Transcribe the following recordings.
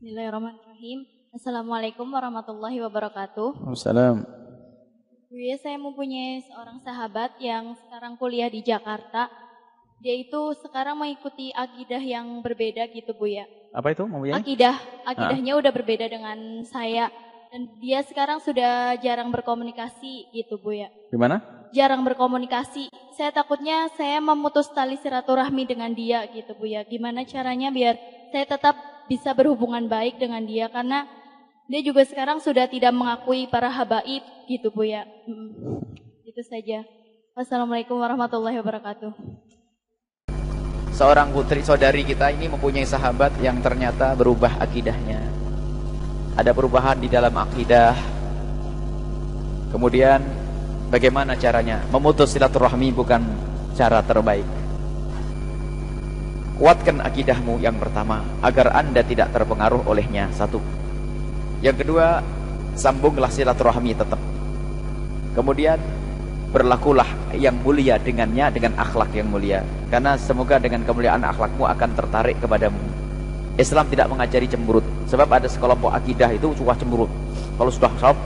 Bismillahirrahmanirrahim. Assalamualaikum warahmatullahi wabarakatuh. Waalaikumsalam. Buya, saya mempunyai seorang sahabat yang sekarang kuliah di Jakarta. Dia itu sekarang mengikuti akidah yang berbeda gitu Buya. Apa itu mempunyai? Akidah, akidahnya udah berbeda dengan saya. Dan dia sekarang sudah jarang berkomunikasi gitu Buya. Gimana? Jarang berkomunikasi. Saya takutnya saya memutus tali silaturahmi dengan dia gitu Buya. Gimana caranya biar saya tetap bisa berhubungan baik dengan dia karena dia juga sekarang sudah tidak mengakui para habaib gitu Bu ya. Itu saja. Wassalamualaikum warahmatullahi wabarakatuh. Seorang putri saudari kita ini mempunyai sahabat yang ternyata berubah akidahnya. Ada perubahan di dalam akidah. Kemudian bagaimana caranya? Memutus silaturahmi bukan cara terbaik. Kuatkan akidahmu yang pertama agar anda tidak terpengaruh olehnya. Satu. Yang kedua, sambunglah silaturahmi tetap. Kemudian berlakulah yang mulia dengannya dengan akhlak yang mulia. Karena semoga dengan kemuliaan akhlakmu akan tertarik kepadamu. Islam tidak mengajari cemberut. Sebab ada sekelompok akidah itu suka cemberut. Kalau sudah sahab,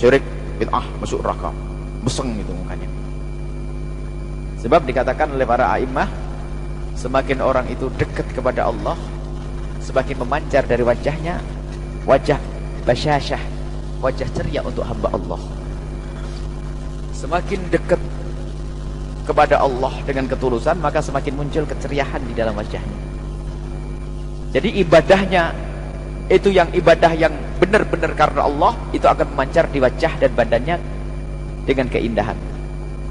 syirik, bid'ah, masuk neraka. Beseng itu mukanya. Sebab dikatakan oleh para a'immah Semakin orang itu dekat kepada Allah Semakin memancar dari wajahnya Wajah basyasyah Wajah ceria untuk hamba Allah. Semakin dekat kepada Allah dengan ketulusan Maka semakin muncul keceriahan di dalam wajahnya. Jadi ibadahnya Itu yang ibadah yang benar-benar karena Allah Itu akan memancar di wajah dan badannya Dengan keindahan.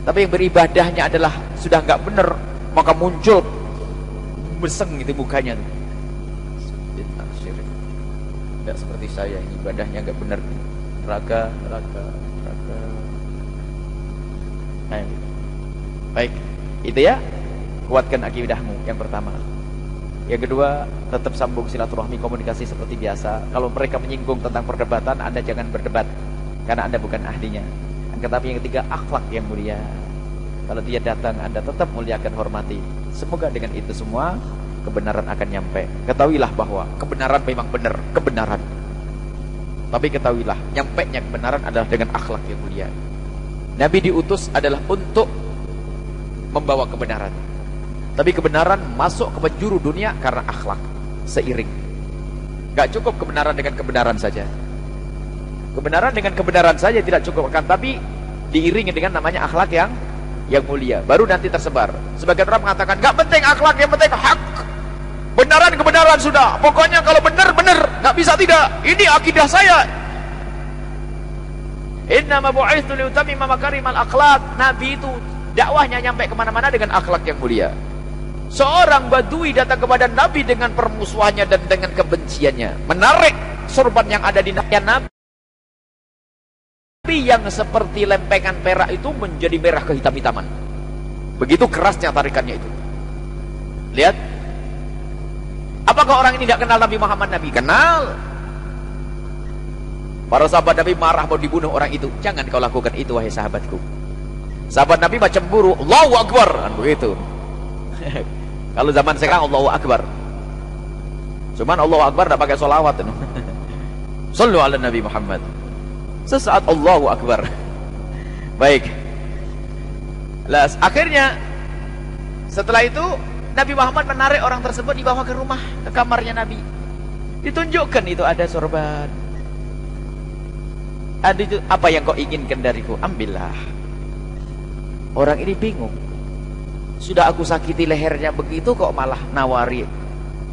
Tapi yang beribadahnya adalah Sudah nggak benar Maka muncul beseng itu mukanya. Enggak seperti saya ibadahnya enggak benar. Raga, raga, raga. Nah, baik. Itu ya. Kuatkan akidahmu yang pertama. Yang kedua, tetap sambung silaturahmi komunikasi seperti biasa. Kalau mereka menyinggung tentang perdebatan, Anda jangan berdebat karena Anda bukan ahlinya. Tetapi yang ketiga, akhlak yang mulia. Kalau dia datang, Anda tetap muliakan, hormati. Semoga dengan itu semua kebenaran akan nyampe. Ketahuilah bahwa kebenaran memang benar, kebenaran. Tapi ketahuilah, nyampe nya kebenaran adalah dengan akhlak yang mulia. Nabi diutus adalah untuk membawa kebenaran. Tapi kebenaran masuk ke penjuru dunia karena akhlak seiring. Gak cukup kebenaran dengan kebenaran saja. Kebenaran dengan kebenaran saja tidak cukup akan tapi diiringi dengan namanya akhlak yang yang mulia baru nanti tersebar. Sebagian orang mengatakan gak penting akhlak yang penting hak. Benaran kebenaran sudah. Pokoknya kalau benar benar gak bisa tidak. Ini akidah saya. Inna mabu'ithu liutamima makarimal akhlak. Nabi itu dakwahnya nyampe ke mana-mana dengan akhlak yang mulia. Seorang badui datang kepada nabi dengan permusuhannya dan dengan kebenciannya. Menarik sorban yang ada di nabi tapi yang seperti lempengan perak itu menjadi merah kehitam-hitaman. Begitu kerasnya tarikannya itu. Lihat. Apakah orang ini tidak kenal Nabi Muhammad Nabi? Kenal. Para sahabat Nabi marah mau dibunuh orang itu. Jangan kau lakukan itu wahai sahabatku. Sahabat Nabi macam buru. Allahu Akbar. Kan begitu. Kalau zaman sekarang Allahu Akbar. Cuman Allahu Akbar tidak pakai solawat. Sallu ala Nabi Muhammad. Sesaat Allahu Akbar. Baik. Las, akhirnya setelah itu Nabi Muhammad menarik orang tersebut dibawa ke rumah, ke kamarnya Nabi. Ditunjukkan itu ada sorban. Ada itu apa yang kau inginkan dariku? Ambillah. Orang ini bingung. Sudah aku sakiti lehernya begitu kok malah nawari.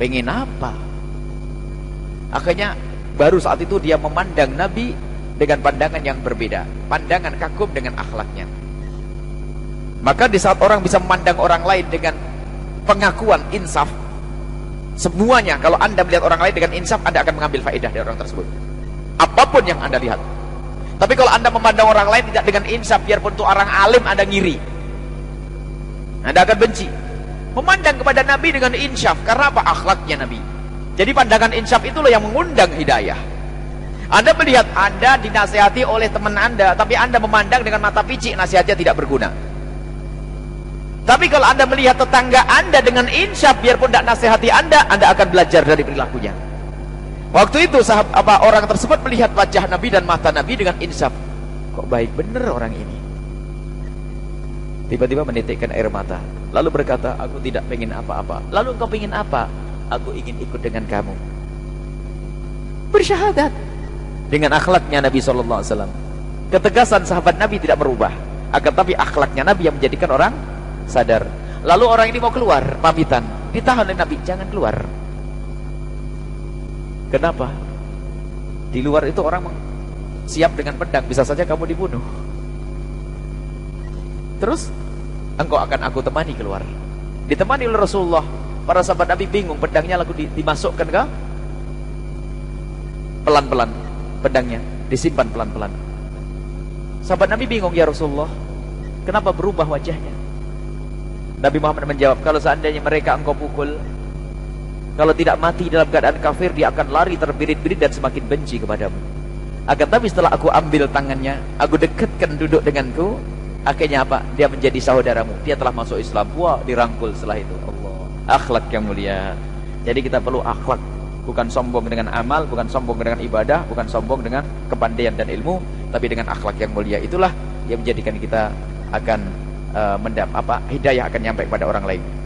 Pengen apa? Akhirnya baru saat itu dia memandang Nabi dengan pandangan yang berbeda pandangan kagum dengan akhlaknya. Maka di saat orang bisa memandang orang lain dengan pengakuan insaf semuanya kalau anda melihat orang lain dengan insaf anda akan mengambil faedah dari orang tersebut. Apa pun yang anda lihat. Tapi kalau anda memandang orang lain tidak dengan insaf biarpun itu orang alim anda ngiri. Anda akan benci. Memandang kepada Nabi dengan insaf karena apa? Akhlaknya Nabi. Jadi pandangan insaf itulah yang mengundang hidayah anda melihat Anda dinasihati oleh teman Anda, tapi Anda memandang dengan mata picik nasihatnya tidak berguna. Tapi kalau Anda melihat tetangga Anda dengan insaf, biarpun tidak nasihati Anda, Anda akan belajar dari perilakunya. Waktu itu sahab, apa orang tersebut melihat wajah Nabi dan mata Nabi dengan insaf. Kok baik bener orang ini. Tiba-tiba menitikkan air mata. Lalu berkata, aku tidak pengen apa-apa. Lalu engkau pengen apa? Aku ingin ikut dengan kamu. Bersyahadat. Dengan akhlaknya Nabi SAW. Ketegasan sahabat Nabi tidak berubah. Akan tapi akhlaknya Nabi yang menjadikan orang sadar. Lalu orang ini mau keluar, pamitan. Ditahan oleh Nabi, jangan keluar. Kenapa? Di luar itu orang siap dengan pedang, bisa saja kamu dibunuh. Terus engkau akan aku temani keluar. Ditemani oleh Rasulullah. Para sahabat Nabi bingung, pedangnya lalu dimasukkan ke pelan-pelan pedangnya, disimpan pelan-pelan. Sahabat Nabi bingung, ya Rasulullah, kenapa berubah wajahnya? Nabi Muhammad menjawab, kalau seandainya mereka engkau pukul, kalau tidak mati dalam keadaan kafir, dia akan lari terbirit-birit dan semakin benci kepadamu. Akan tapi setelah aku ambil tangannya, aku dekatkan duduk denganku, akhirnya apa? Dia menjadi saudaramu. Dia telah masuk Islam. Wah, dirangkul setelah itu. Allah. Akhlak yang mulia. Jadi kita perlu akhlak. Bukan sombong dengan amal, bukan sombong dengan ibadah, bukan sombong dengan kepandaian dan ilmu, tapi dengan akhlak yang mulia. Itulah yang menjadikan kita akan uh, mendap apa hidayah akan nyampe kepada orang lain.